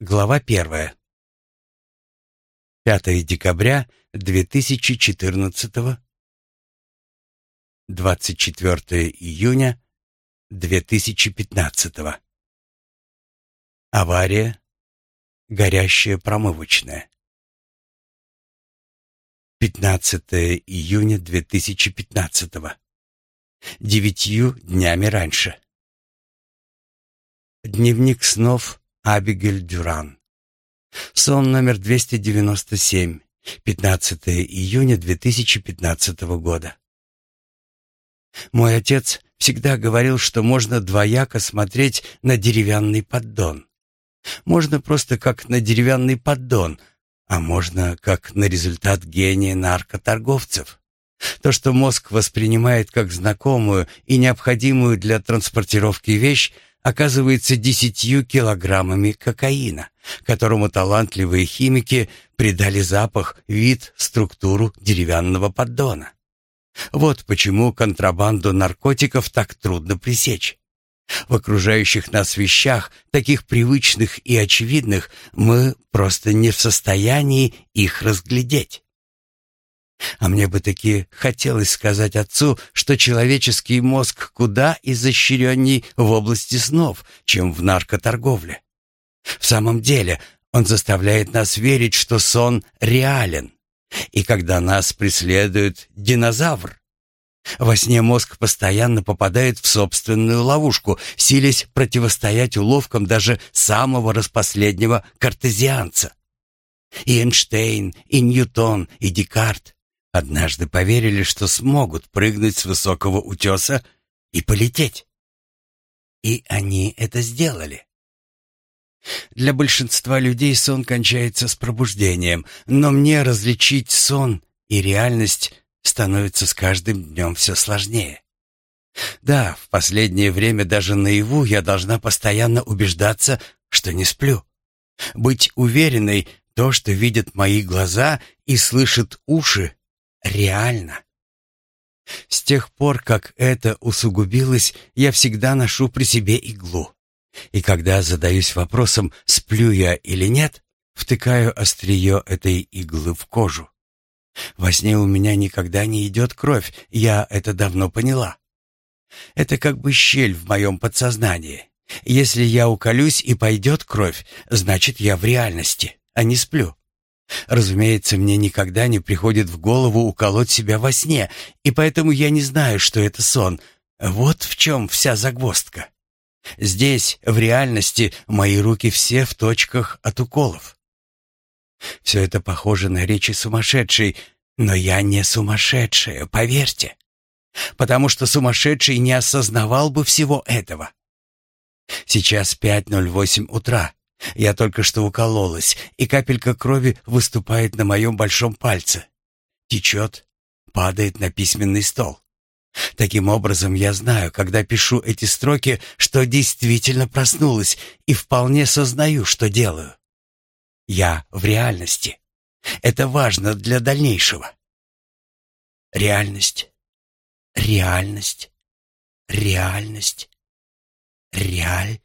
Глава первая. 5 декабря 2014 24 июня 2015 Авария. Горящая промывочная. 15 июня 2015 Девятью днями раньше. Дневник снов Абигель Дюран. Сон номер 297. 15 июня 2015 года. Мой отец всегда говорил, что можно двояко смотреть на деревянный поддон. Можно просто как на деревянный поддон, а можно как на результат гения наркоторговцев. То, что мозг воспринимает как знакомую и необходимую для транспортировки вещь, оказывается десятью килограммами кокаина, которому талантливые химики придали запах, вид, структуру деревянного поддона. Вот почему контрабанду наркотиков так трудно пресечь. В окружающих нас вещах, таких привычных и очевидных, мы просто не в состоянии их разглядеть. А мне бы таки хотелось сказать отцу, что человеческий мозг куда изощренней в области снов, чем в наркоторговле. В самом деле, он заставляет нас верить, что сон реален. И когда нас преследует динозавр, во сне мозг постоянно попадает в собственную ловушку, силясь противостоять уловкам даже самого распоследнего картезианца. И Эйнштейн, и Ньютон, и Декарт Однажды поверили, что смогут прыгнуть с высокого утеса и полететь. И они это сделали. Для большинства людей сон кончается с пробуждением, но мне различить сон и реальность становится с каждым днем все сложнее. Да, в последнее время даже наяву я должна постоянно убеждаться, что не сплю. Быть уверенной, то, что видят мои глаза и слышат уши, реально. С тех пор, как это усугубилось, я всегда ношу при себе иглу. И когда задаюсь вопросом, сплю я или нет, втыкаю острие этой иглы в кожу. Во сне у меня никогда не идет кровь, я это давно поняла. Это как бы щель в моем подсознании. Если я уколюсь и пойдет кровь, значит я в реальности, а не сплю. Разумеется, мне никогда не приходит в голову уколоть себя во сне, и поэтому я не знаю, что это сон. Вот в чем вся загвоздка. Здесь, в реальности, мои руки все в точках от уколов. Все это похоже на речи сумасшедшей, но я не сумасшедшая, поверьте. Потому что сумасшедший не осознавал бы всего этого. Сейчас 5.08 утра. Я только что укололась, и капелька крови выступает на моем большом пальце. Течет, падает на письменный стол. Таким образом, я знаю, когда пишу эти строки, что действительно проснулась и вполне сознаю, что делаю. Я в реальности. Это важно для дальнейшего. Реальность. Реальность. Реальность. Реаль.